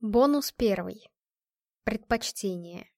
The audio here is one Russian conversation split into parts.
Бонус первый. Предпочтение.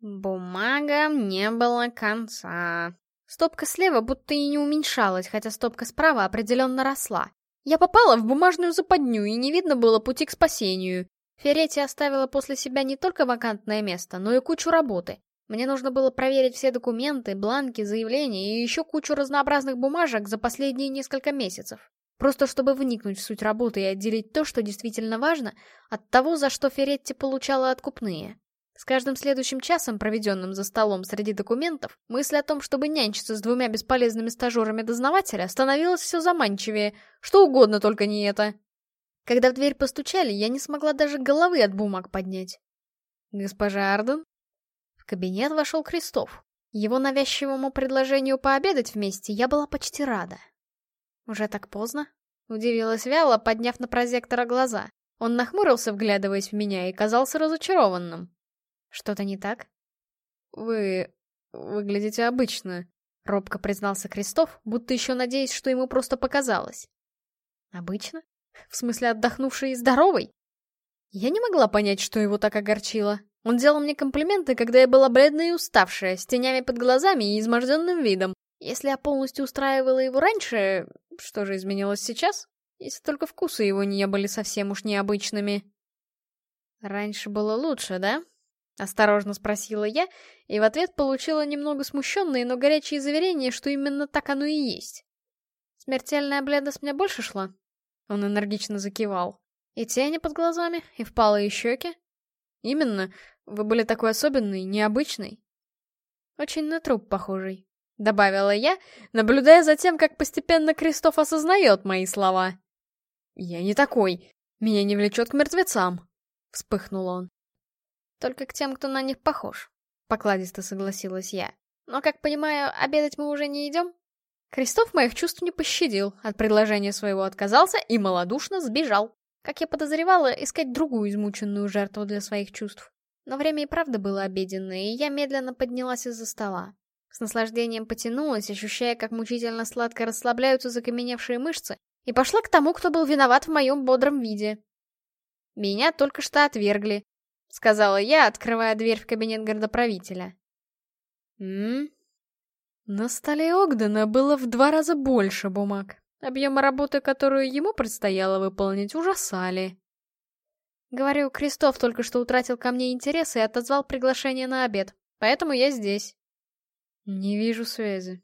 Бумагам не было конца. Стопка слева будто и не уменьшалась, хотя стопка справа определенно росла. Я попала в бумажную западню, и не видно было пути к спасению. Феретти оставила после себя не только вакантное место, но и кучу работы. Мне нужно было проверить все документы, бланки, заявления и еще кучу разнообразных бумажек за последние несколько месяцев. Просто чтобы вникнуть в суть работы и отделить то, что действительно важно, от того, за что Феретти получала откупные. С каждым следующим часом, проведенным за столом среди документов, мысль о том, чтобы нянчиться с двумя бесполезными стажерами дознавателя, становилась все заманчивее, что угодно, только не это. Когда в дверь постучали, я не смогла даже головы от бумаг поднять. «Госпожа Арден?» В кабинет вошел Крестов. Его навязчивому предложению пообедать вместе я была почти рада. «Уже так поздно?» — удивилась вяло, подняв на прозектора глаза. Он нахмурился, вглядываясь в меня, и казался разочарованным. «Что-то не так?» «Вы... выглядите обычно», — робко признался Крестов, будто еще надеясь, что ему просто показалось. «Обычно? В смысле отдохнувший и здоровый?» Я не могла понять, что его так огорчило. Он делал мне комплименты, когда я была бледная и уставшая, с тенями под глазами и изможденным видом. Если я полностью устраивала его раньше, что же изменилось сейчас? Если только вкусы его не были совсем уж необычными. Раньше было лучше, да? Осторожно спросила я, и в ответ получила немного смущенные, но горячие заверения, что именно так оно и есть. Смертельная бледность мне больше шла? Он энергично закивал. И тени под глазами, и впалые щеки. Именно, вы были такой особенный, необычный. Очень на труп похожий. — добавила я, наблюдая за тем, как постепенно Кристоф осознает мои слова. «Я не такой. Меня не влечет к мертвецам», — вспыхнул он. «Только к тем, кто на них похож», — покладисто согласилась я. «Но, как понимаю, обедать мы уже не идем?» Кристоф моих чувств не пощадил, от предложения своего отказался и малодушно сбежал. Как я подозревала, искать другую измученную жертву для своих чувств. Но время и правда было обеденное, и я медленно поднялась из-за стола. С наслаждением потянулась, ощущая, как мучительно сладко расслабляются закаменевшие мышцы, и пошла к тому, кто был виноват в моем бодром виде. «Меня только что отвергли», — сказала я, открывая дверь в кабинет городоправителя. «М?», На столе Огдена было в два раза больше бумаг. Объемы работы, которую ему предстояло выполнить, ужасали. Говорю, Крестов только что утратил ко мне интерес и отозвал приглашение на обед, поэтому я здесь. «Не вижу связи».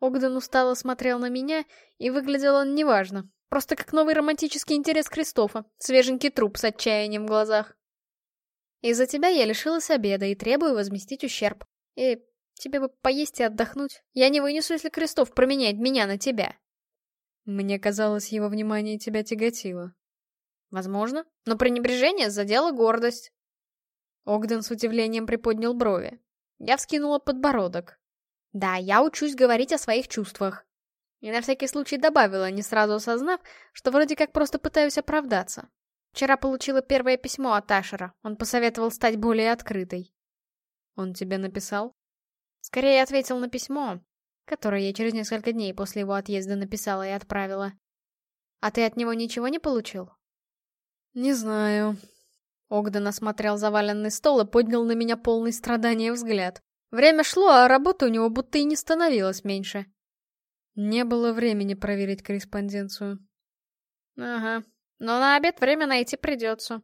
Огден устало смотрел на меня, и выглядел он неважно. Просто как новый романтический интерес Кристофа, свеженький труп с отчаянием в глазах. Из-за тебя я лишилась обеда и требую возместить ущерб. И тебе бы поесть и отдохнуть. Я не вынесу, если Кристоф променяет меня на тебя. Мне казалось, его внимание тебя тяготило. Возможно, но пренебрежение задело гордость. Огден с удивлением приподнял брови. Я вскинула подбородок. Да, я учусь говорить о своих чувствах. И на всякий случай добавила, не сразу осознав, что вроде как просто пытаюсь оправдаться. Вчера получила первое письмо от Ашера. Он посоветовал стать более открытой. Он тебе написал? Скорее ответил на письмо, которое я через несколько дней после его отъезда написала и отправила. А ты от него ничего не получил? Не знаю. Огден осмотрел заваленный стол и поднял на меня полный страдания взгляд. Время шло, а работы у него будто и не становилось меньше. Не было времени проверить корреспонденцию. Ага, но на обед время найти придется.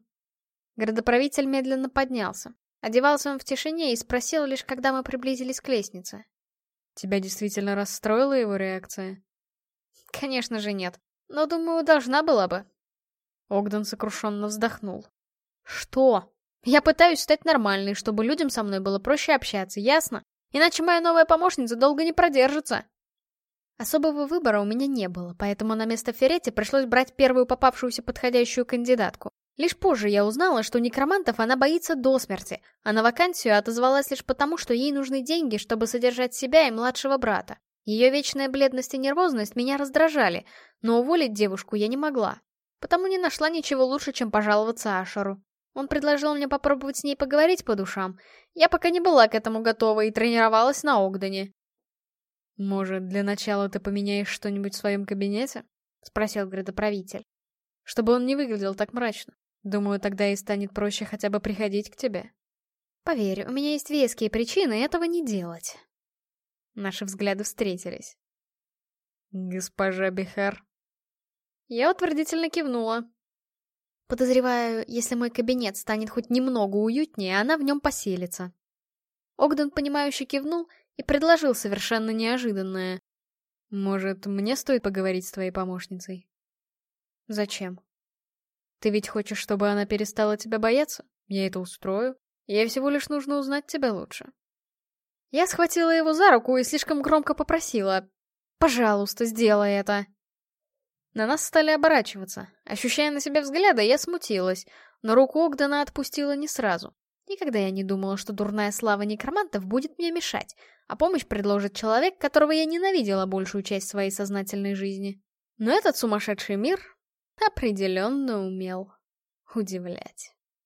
Городоправитель медленно поднялся. Одевался он в тишине и спросил лишь, когда мы приблизились к лестнице. Тебя действительно расстроила его реакция? Конечно же нет. Но, думаю, должна была бы. Огден сокрушенно вздохнул. Что? Я пытаюсь стать нормальной, чтобы людям со мной было проще общаться, ясно? Иначе моя новая помощница долго не продержится. Особого выбора у меня не было, поэтому на место Феретти пришлось брать первую попавшуюся подходящую кандидатку. Лишь позже я узнала, что некромантов она боится до смерти, а на вакансию отозвалась лишь потому, что ей нужны деньги, чтобы содержать себя и младшего брата. Ее вечная бледность и нервозность меня раздражали, но уволить девушку я не могла. Потому не нашла ничего лучше, чем пожаловаться Ашеру. Он предложил мне попробовать с ней поговорить по душам. Я пока не была к этому готова и тренировалась на Огдане. «Может, для начала ты поменяешь что-нибудь в своем кабинете?» — спросил градоправитель. «Чтобы он не выглядел так мрачно. Думаю, тогда и станет проще хотя бы приходить к тебе. Поверь, у меня есть веские причины этого не делать. Наши взгляды встретились. «Госпожа Бихар». Я утвердительно кивнула. Подозреваю, если мой кабинет станет хоть немного уютнее, она в нем поселится. Огден, понимающе кивнул и предложил совершенно неожиданное. «Может, мне стоит поговорить с твоей помощницей?» «Зачем?» «Ты ведь хочешь, чтобы она перестала тебя бояться? Я это устрою. Ей всего лишь нужно узнать тебя лучше». Я схватила его за руку и слишком громко попросила. «Пожалуйста, сделай это!» На нас стали оборачиваться. Ощущая на себе взгляды, я смутилась, но руку Огдена отпустила не сразу. Никогда я не думала, что дурная слава некромантов будет мне мешать, а помощь предложит человек, которого я ненавидела большую часть своей сознательной жизни. Но этот сумасшедший мир определенно умел удивлять.